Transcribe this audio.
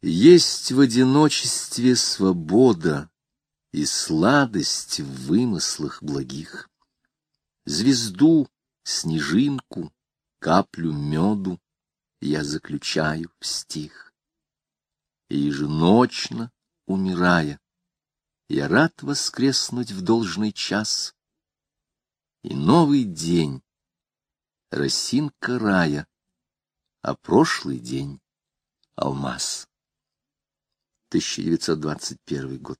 Есть в одиночестве свобода и сладость в вымыслах благих. Звезду, снежинку, каплю меду я заключаю в стих. И еженочно, умирая, я рад воскреснуть в должный час. И новый день, росинка рая, а прошлый день — алмаз. 1921 год.